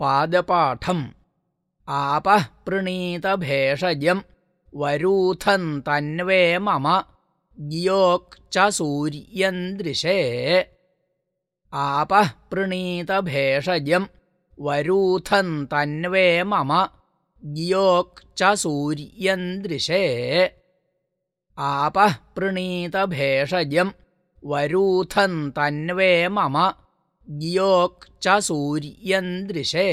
पादपाठम्। आपः पृणीतभेषजम् वरूथन्तन्वे मम। ज्योक् सूर्यन्दृशे आपः पृणीतभेषजम् वरूथन्तन्वे मम। ज्योक् सूर्यन्दृशे आपः पृणीतभेषजम् वरूथन्तन्वे मम ज्योक् सूर्यन्दृशे